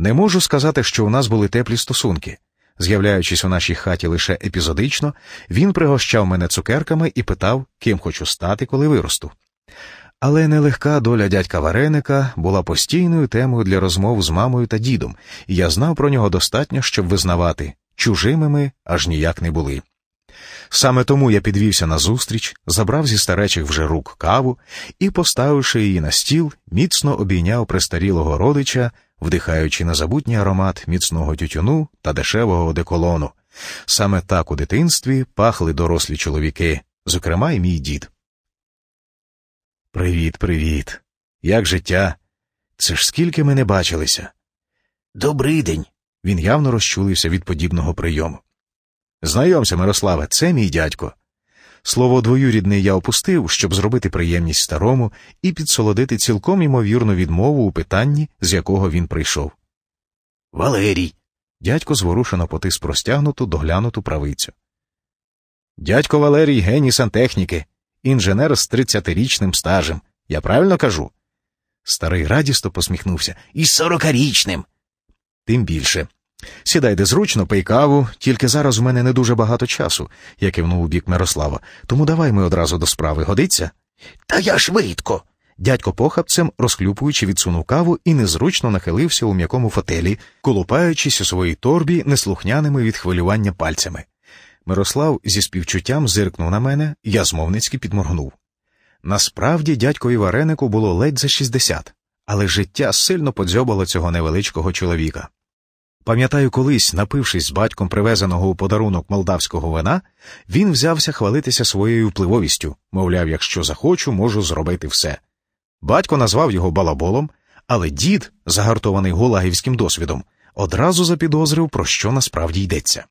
Не можу сказати, що у нас були теплі стосунки. З'являючись у нашій хаті лише епізодично, він пригощав мене цукерками і питав, ким хочу стати, коли виросту. Але нелегка доля дядька Вареника була постійною темою для розмов з мамою та дідом, і я знав про нього достатньо, щоб визнавати чужими ми аж ніяк не були. Саме тому я підвівся на зустріч, забрав зі старечих вже рук каву і, поставивши її на стіл, міцно обійняв престарілого родича, вдихаючи незабутній аромат міцного тютюну та дешевого одеколону. Саме так у дитинстві пахли дорослі чоловіки, зокрема й мій дід. Привіт, привіт. Як життя? Це ж скільки ми не бачилися. Добрий день. Він явно розчулився від подібного прийому. Знайомся, Мирославе, це мій дядько. Слово двоюрідний я опустив, щоб зробити приємність старому і підсолодити цілком ймовірну відмову у питанні, з якого він прийшов. Валерій. Дядько зворушено потис простягнуту, доглянуту правицю. Дядько Валерій геній сантехніки, інженер з тридцятирічним стажем. Я правильно кажу? Старий радісто посміхнувся. І сорокарічним. Тим більше. Сідайте зручно, пий каву, тільки зараз у мене не дуже багато часу, я кивнув у бік Мирослава, тому давай ми одразу до справи годиться? Та я швидко. Дядько похапцем, розхлюпуючи, відсунув каву і незручно нахилився у м'якому фотелі, колупаючись у своїй торбі неслухняними від хвилювання пальцями. Мирослав зі співчуттям зиркнув на мене, я змовницьки підморгнув. Насправді дядькові варенику було ледь за 60, але життя сильно подзьобало цього невеличкого чоловіка. Пам'ятаю, колись, напившись з батьком привезеного у подарунок молдавського вина, він взявся хвалитися своєю впливовістю, мовляв, якщо захочу, можу зробити все. Батько назвав його балаболом, але дід, загартований гулагівським досвідом, одразу запідозрив, про що насправді йдеться.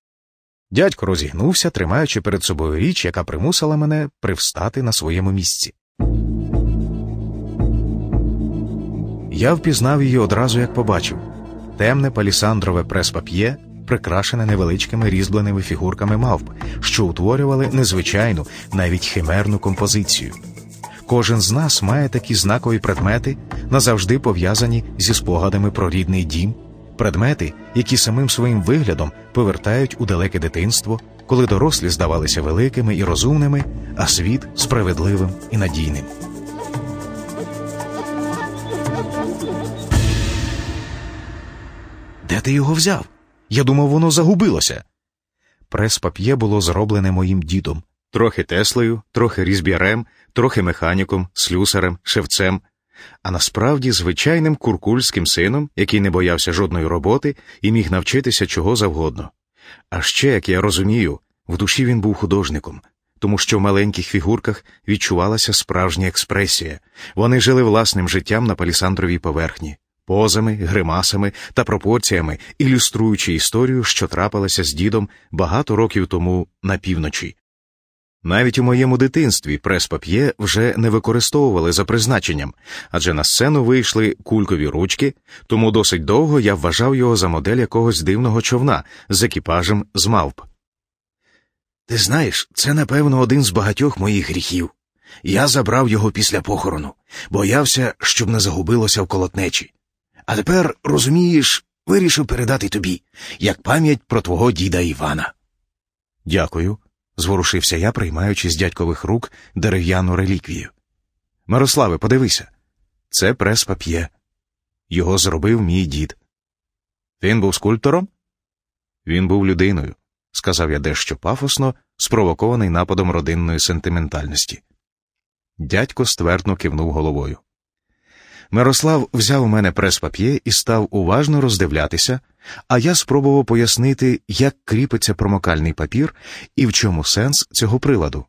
Дядько розігнувся, тримаючи перед собою річ, яка примусила мене привстати на своєму місці. Я впізнав її одразу, як побачив темне палісандрове прес-пап'є, прикрашене невеличкими різьбленими фігурками мавп, що утворювали незвичайну, навіть химерну композицію. Кожен з нас має такі знакові предмети, назавжди пов'язані зі спогадами про рідний дім, предмети, які самим своїм виглядом повертають у далеке дитинство, коли дорослі здавалися великими і розумними, а світ справедливим і надійним. Де ти його взяв? Я думав, воно загубилося. Прес-пап'є було зроблене моїм дідом трохи Теслею, трохи різб'ярем, трохи механіком, слюсарем, шевцем, а насправді звичайним куркульським сином, який не боявся жодної роботи і міг навчитися чого завгодно. А ще, як я розумію, в душі він був художником, тому що в маленьких фігурках відчувалася справжня експресія, вони жили власним життям на палісандровій поверхні позами, гримасами та пропорціями, ілюструючи історію, що трапилася з дідом багато років тому на півночі. Навіть у моєму дитинстві прес-пап'є вже не використовували за призначенням, адже на сцену вийшли кулькові ручки, тому досить довго я вважав його за модель якогось дивного човна з екіпажем з мавп. Ти знаєш, це, напевно, один з багатьох моїх гріхів. Я забрав його після похорону, боявся, щоб не загубилося в колотнечі. А тепер, розумієш, вирішив передати тобі, як пам'ять про твого діда Івана. Дякую, зворушився я, приймаючи з дядькових рук дерев'яну реліквію. Мирославе, подивися, це прес пап'є. Його зробив мій дід. Він був скульптором? Він був людиною, сказав я дещо пафосно, спровокований нападом родинної сентиментальності. Дядько ствердно кивнув головою. Мирослав взяв у мене прес-пап'є і став уважно роздивлятися, а я спробував пояснити, як кріпиться промокальний папір і в чому сенс цього приладу.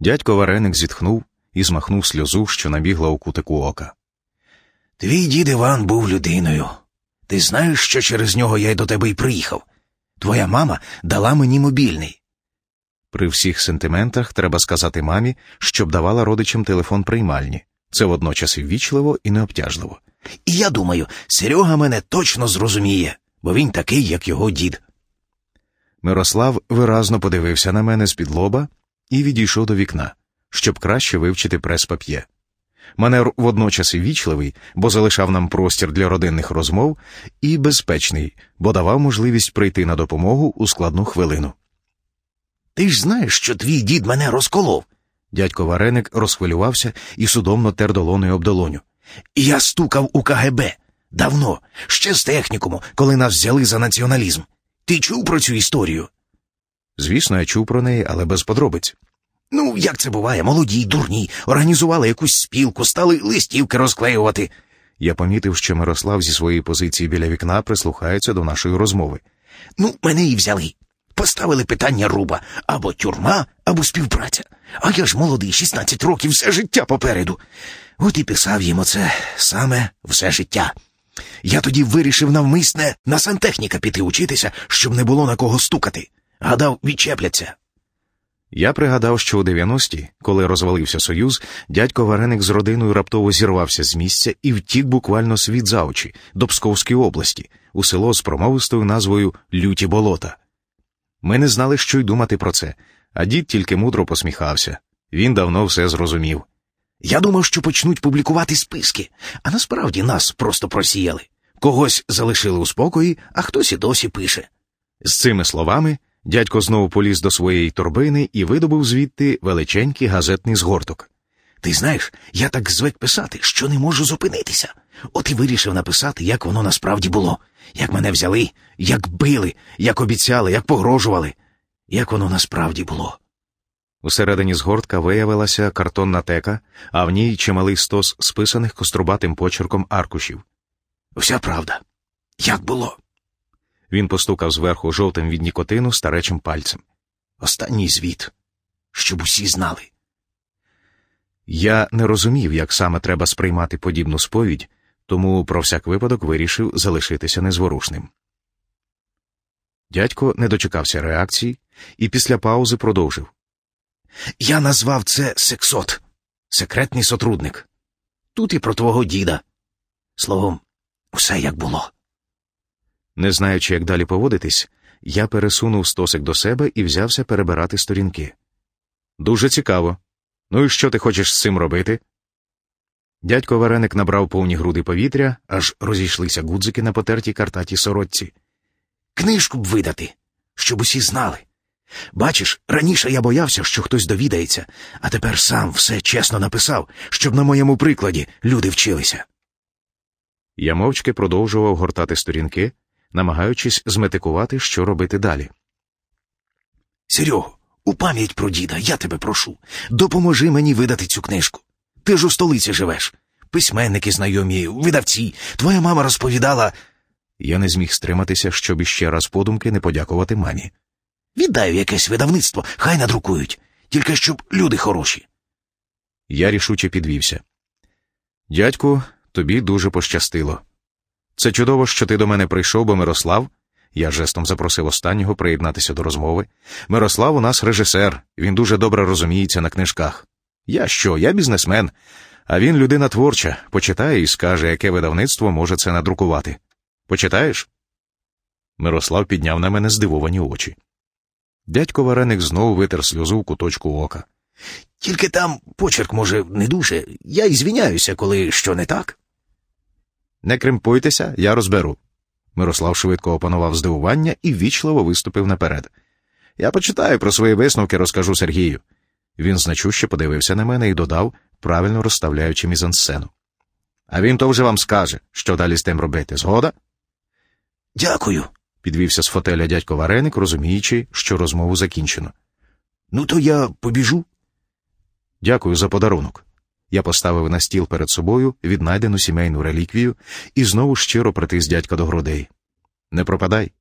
Дядько Вареник зітхнув і змахнув сльозу, що набігла у кутику ока. Твій дід Іван був людиною. Ти знаєш, що через нього я й до тебе й приїхав. Твоя мама дала мені мобільний. При всіх сентиментах треба сказати мамі, щоб давала родичам телефон приймальні. Це водночас ввічливо і необтяжливо. І я думаю, Серега мене точно зрозуміє, бо він такий, як його дід. Мирослав виразно подивився на мене з під лоба і відійшов до вікна, щоб краще вивчити прес-пап'є. Манер водночас і вічливий, бо залишав нам простір для родинних розмов, і безпечний, бо давав можливість прийти на допомогу у складну хвилину. Ти ж знаєш, що твій дід мене розколов. Дядько Вареник розхвилювався і судомно тер долоною об долоню. Я стукав у КГБ давно, ще з технікуму, коли нас взяли за націоналізм. Ти чув про цю історію? Звісно, я чув про неї, але без подробиць. Ну, як це буває, молоді дурні, організували якусь спілку, стали листівки розклеювати. Я помітив, що Мирослав зі своєї позиції біля вікна прислухається до нашої розмови. Ну, мене і взяли. Поставили питання руба або тюрма, або співпраця. А я ж молодий, 16 років, все життя попереду. От і писав їм оце саме все життя. Я тоді вирішив навмисне на сантехніка піти учитися, щоб не було на кого стукати. Гадав, відчепляться. Я пригадав, що у 90-ті, коли розвалився Союз, дядько Вареник з родиною раптово зірвався з місця і втік буквально світ за очі до Псковської області, у село з промовистою назвою Люті болота. Ми не знали, що й думати про це, а дід тільки мудро посміхався. Він давно все зрозумів. Я думав, що почнуть публікувати списки, а насправді нас просто просіяли. Когось залишили у спокої, а хтось і досі пише. З цими словами дядько знову поліз до своєї торбини і видобув звідти величенький газетний згорток. Ти знаєш, я так звик писати, що не можу зупинитися. От і вирішив написати, як воно насправді було, як мене взяли, як били, як обіцяли, як погрожували, як воно насправді було. Усередині згортка виявилася картонна тека, а в ній чималий стос списаних кострубатим почерком аркушів. Вся правда. Як було? Він постукав зверху жовтим від нікотину старечим пальцем. Останній звіт, щоб усі знали. Я не розумів, як саме треба сприймати подібну сповідь, тому про всяк випадок вирішив залишитися незворушним. Дядько не дочекався реакції і після паузи продовжив. Я назвав це сексот, секретний сотрудник. Тут і про твого діда. Словом, усе як було. Не знаючи, як далі поводитись, я пересунув стосик до себе і взявся перебирати сторінки. Дуже цікаво. Ну і що ти хочеш з цим робити? Дядько Вареник набрав повні груди повітря, аж розійшлися гудзики на потертій картатій сорочці. Книжку б видати, щоб усі знали. Бачиш, раніше я боявся, що хтось довідається, а тепер сам все чесно написав, щоб на моєму прикладі люди вчилися. Я мовчки продовжував гортати сторінки, намагаючись зметикувати, що робити далі. Серього, у пам'ять про діда, я тебе прошу, допоможи мені видати цю книжку. Ти ж у столиці живеш. Письменники знайомі, видавці, твоя мама розповідала. Я не зміг стриматися, щоб іще раз подумки не подякувати мамі. Віддаю якесь видавництво, хай надрукують, тільки щоб люди хороші. Я рішуче підвівся. Дядьку, тобі дуже пощастило. Це чудово, що ти до мене прийшов, бо Мирослав. Я жестом запросив останнього приєднатися до розмови. Мирослав у нас режисер, він дуже добре розуміється на книжках. Я що, я бізнесмен, а він людина творча, почитає і скаже, яке видавництво може це надрукувати. Почитаєш? Мирослав підняв на мене здивовані очі. Дядько Вареник знову витер сльозу в куточку ока. Тільки там почерк, може, не дуже. Я і звіняюся, коли що не так. Не кремпуйтеся, я розберу. Мирослав швидко опанував здивування і ввічливо виступив наперед. Я почитаю про свої висновки, розкажу Сергію. Він значуще подивився на мене і додав, правильно розставляючи мізансцену. А він то вже вам скаже, що далі з тим робити. Згода? Дякую, підвівся з фотеля дядько Вареник, розуміючи, що розмову закінчено. Ну, то я побіжу. Дякую за подарунок. Я поставив на стіл перед собою віднайдену сімейну реліквію і знову щиро притис дядька до грудей. Не пропадай.